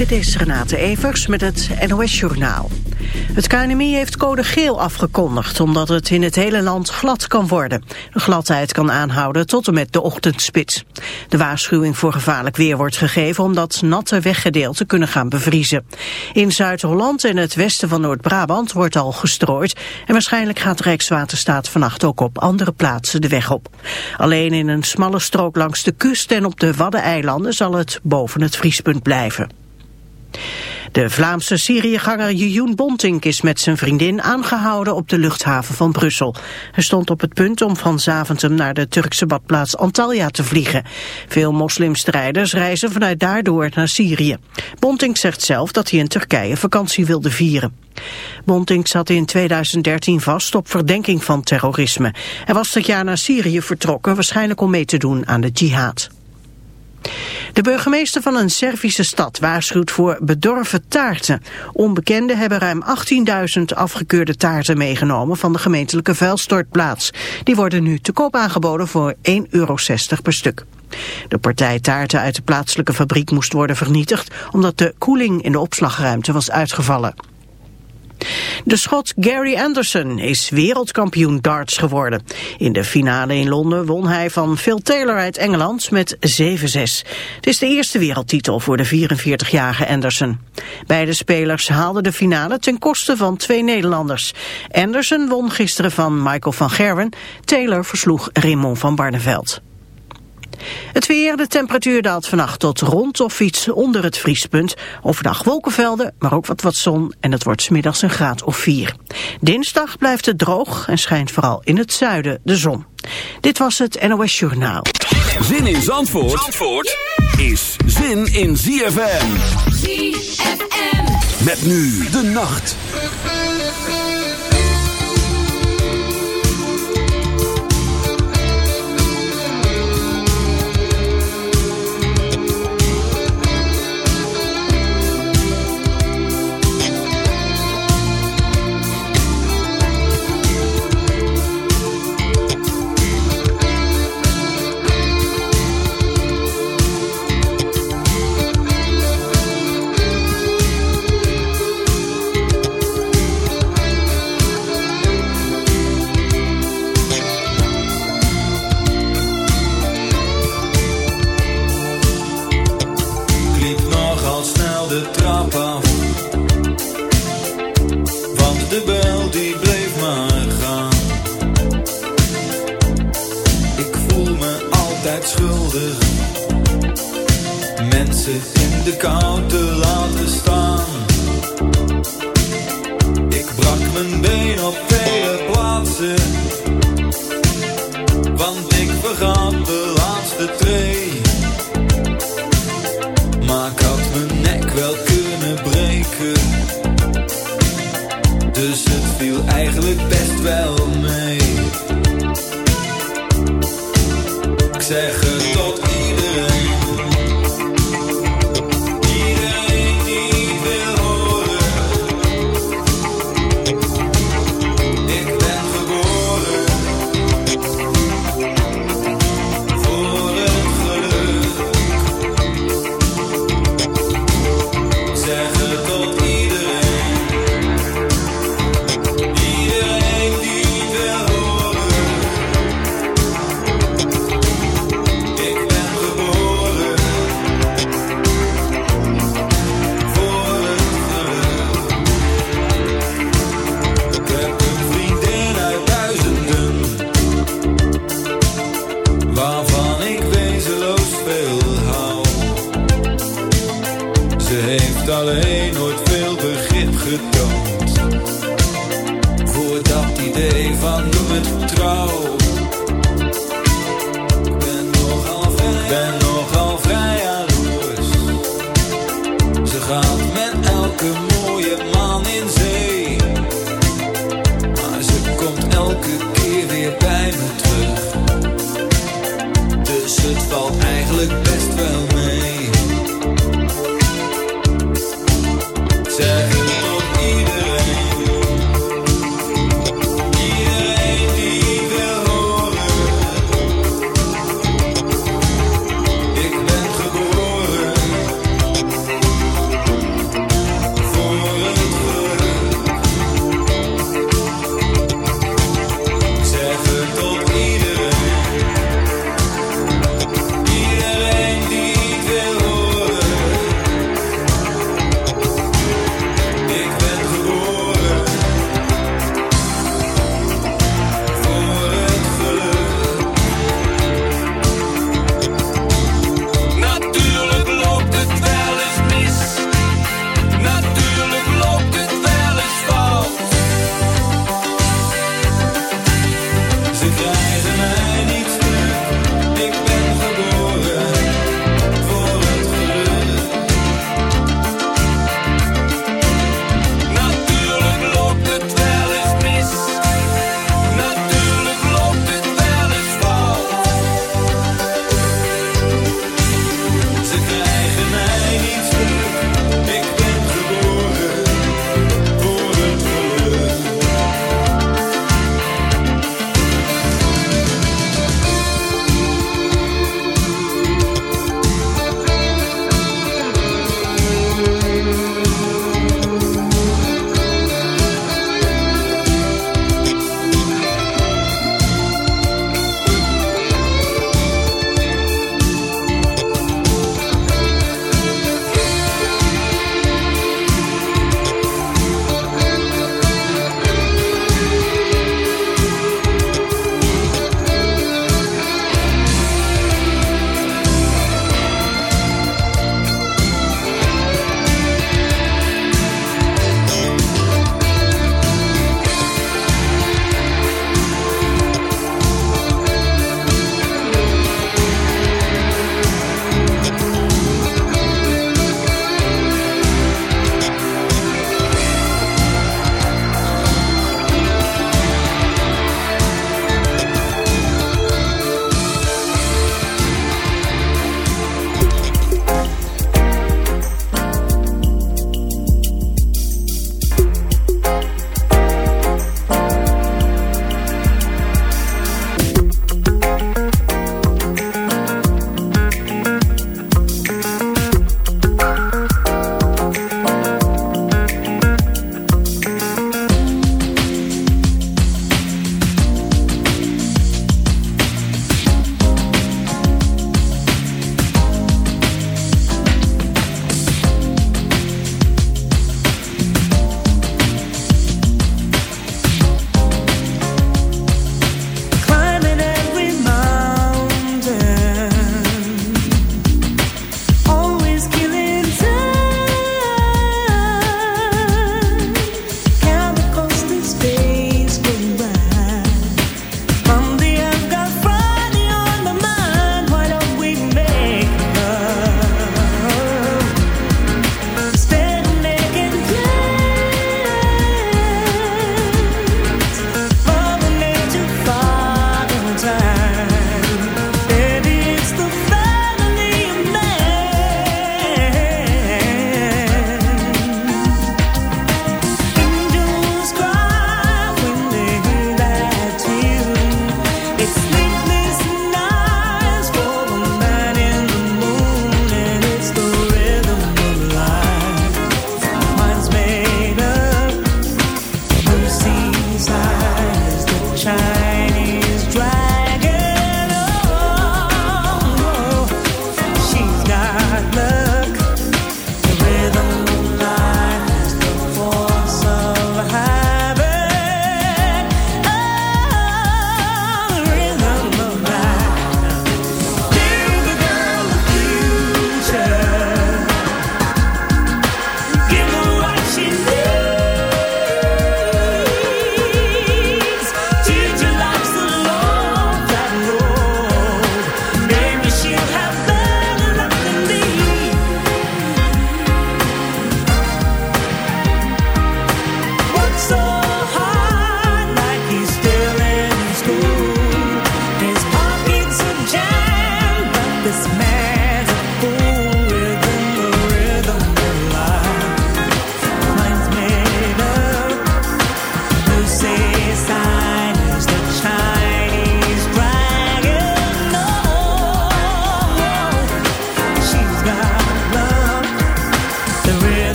Dit is Renate Evers met het NOS Journaal. Het KNMI heeft code geel afgekondigd omdat het in het hele land glad kan worden. De gladheid kan aanhouden tot en met de ochtendspits. De waarschuwing voor gevaarlijk weer wordt gegeven omdat natte weggedeelten kunnen gaan bevriezen. In Zuid-Holland en het westen van Noord-Brabant wordt al gestrooid en waarschijnlijk gaat Rijkswaterstaat vannacht ook op andere plaatsen de weg op. Alleen in een smalle strook langs de kust en op de Waddeneilanden zal het boven het vriespunt blijven. De Vlaamse Syriëganger Jejoen Bontink is met zijn vriendin aangehouden op de luchthaven van Brussel. Hij stond op het punt om van Zaventem naar de Turkse badplaats Antalya te vliegen. Veel moslimstrijders reizen vanuit daardoor naar Syrië. Bontink zegt zelf dat hij in Turkije vakantie wilde vieren. Bontink zat in 2013 vast op verdenking van terrorisme. Hij was dat jaar naar Syrië vertrokken, waarschijnlijk om mee te doen aan de jihad. De burgemeester van een Servische stad waarschuwt voor bedorven taarten. Onbekenden hebben ruim 18.000 afgekeurde taarten meegenomen van de gemeentelijke vuilstortplaats. Die worden nu te koop aangeboden voor 1,60 euro per stuk. De partij taarten uit de plaatselijke fabriek moest worden vernietigd omdat de koeling in de opslagruimte was uitgevallen. De Schot Gary Anderson is wereldkampioen darts geworden. In de finale in Londen won hij van Phil Taylor uit Engeland met 7-6. Het is de eerste wereldtitel voor de 44-jarige Anderson. Beide spelers haalden de finale ten koste van twee Nederlanders. Anderson won gisteren van Michael van Gerwen. Taylor versloeg Raymond van Barneveld. Het weer, de temperatuur daalt vannacht tot rond of iets onder het vriespunt. Overdag wolkenvelden, maar ook wat wat zon en het wordt smiddags een graad of 4. Dinsdag blijft het droog en schijnt vooral in het zuiden de zon. Dit was het NOS Journaal. Zin in Zandvoort, Zandvoort is zin in ZFM. ZFM. Met nu de nacht. de.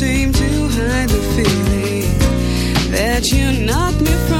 seem to hide the feeling that you knocked me from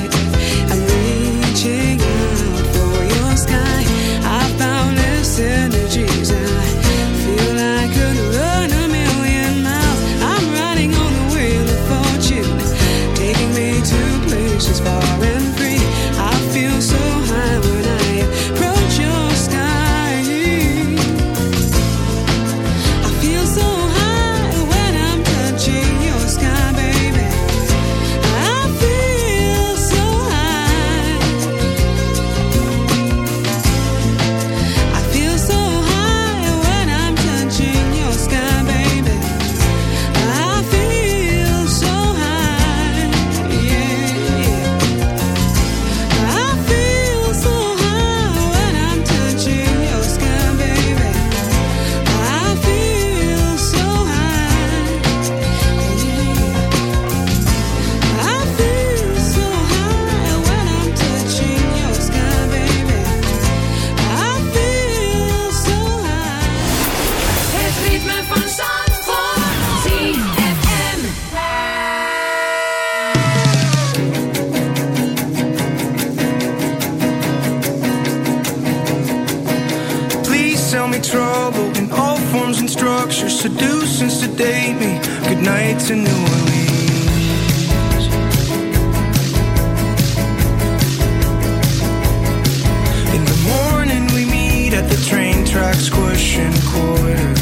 date me goodnight to New Orleans. In the morning, we meet at the train tracks, squishing quarter.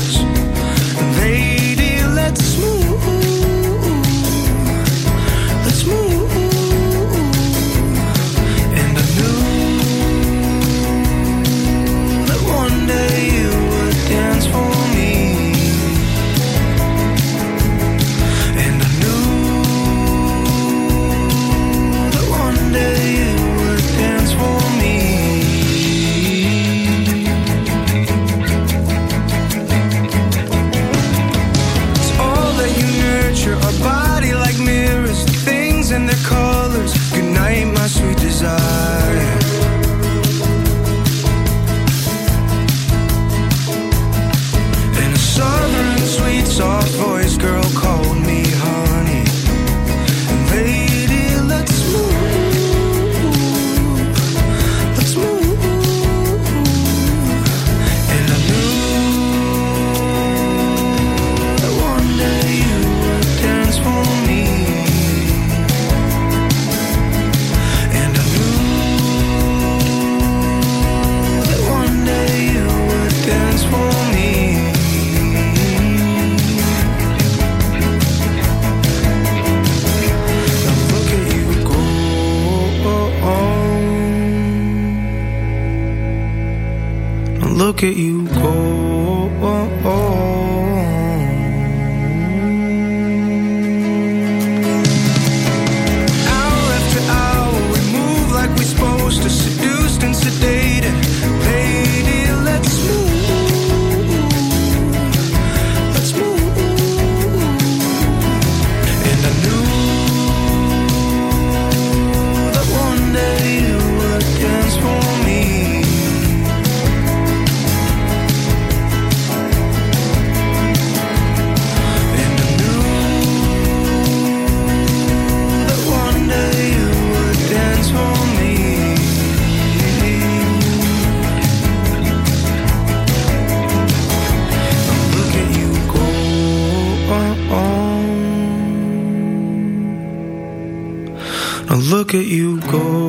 at you go.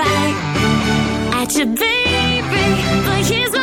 at your baby, but here's he's.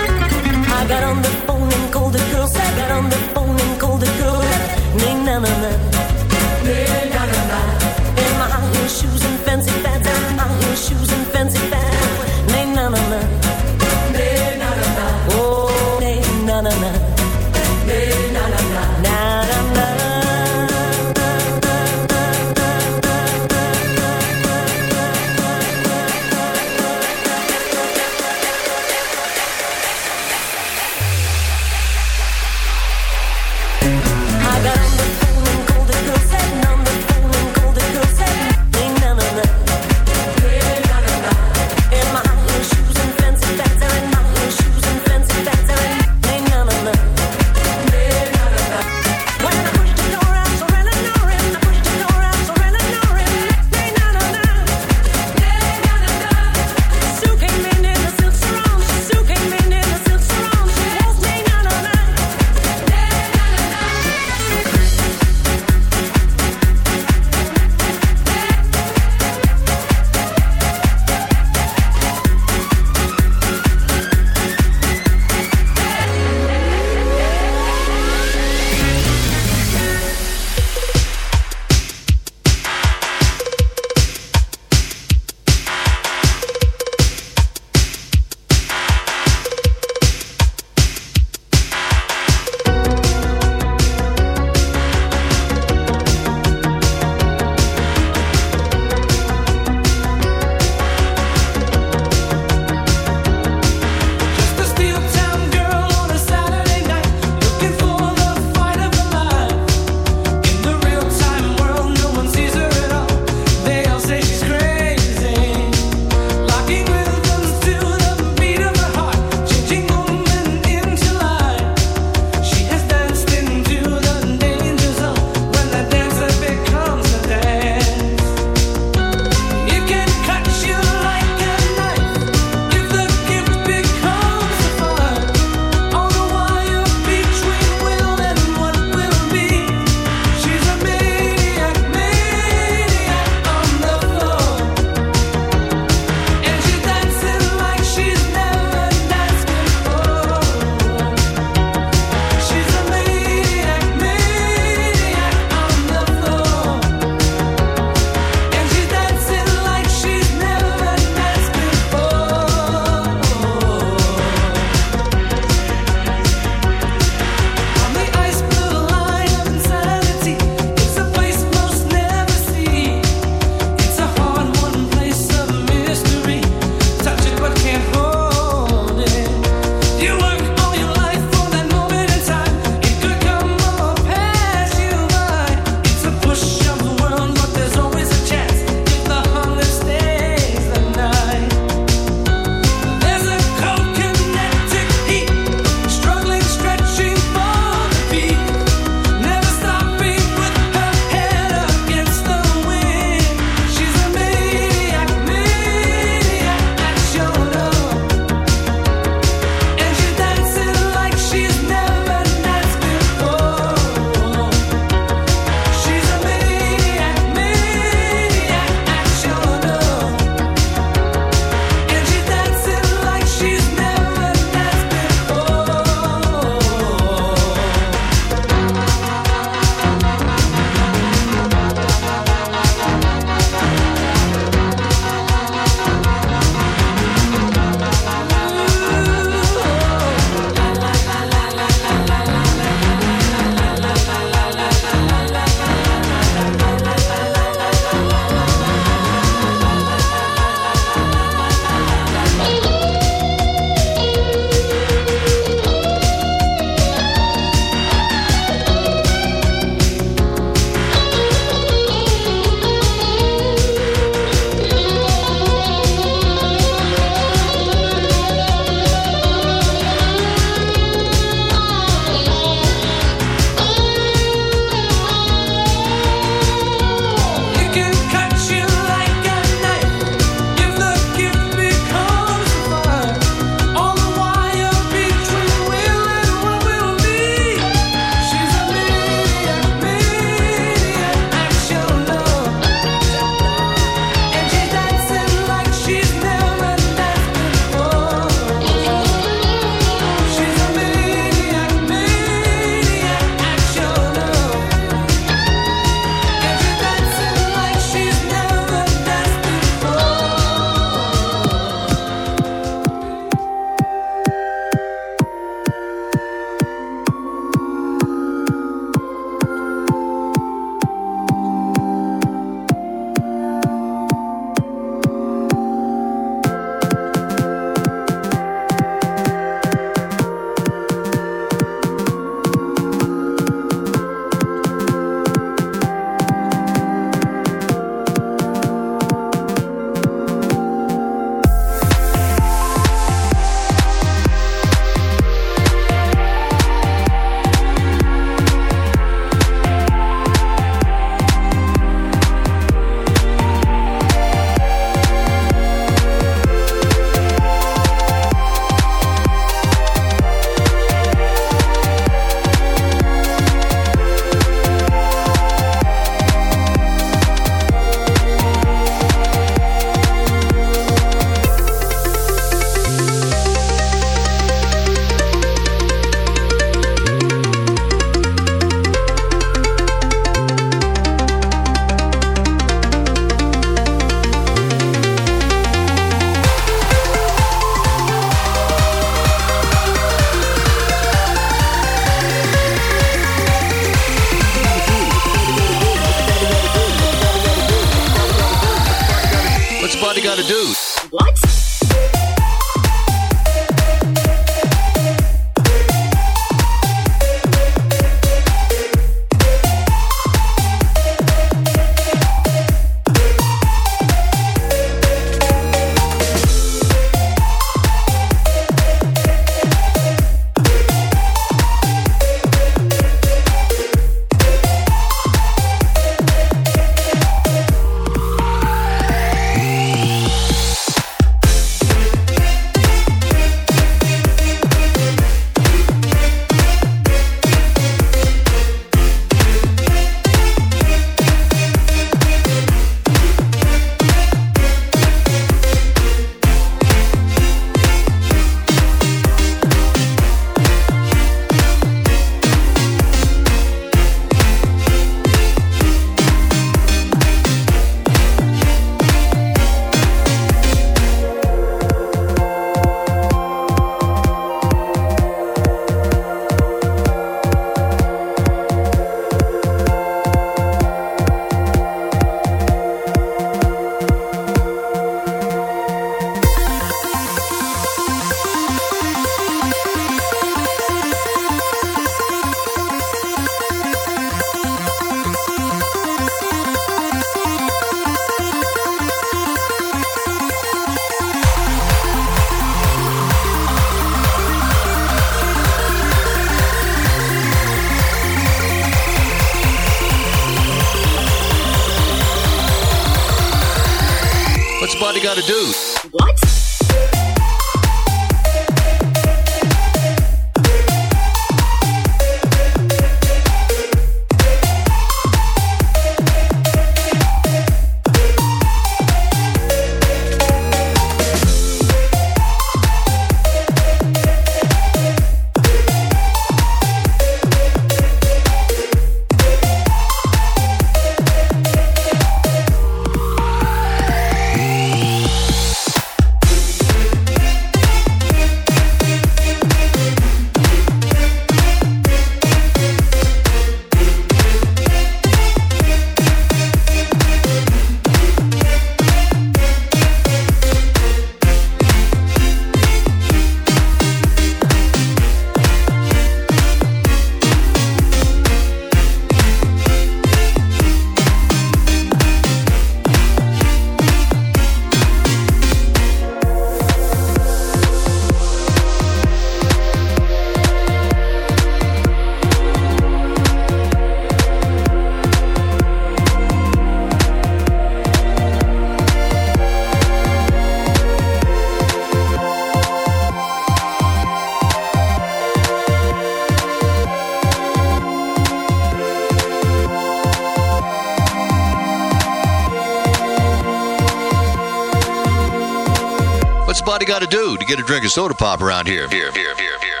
you got to do to get a drink of soda pop around here. Here, here, here, here.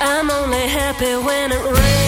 I'm only happy when it rains.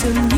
to me.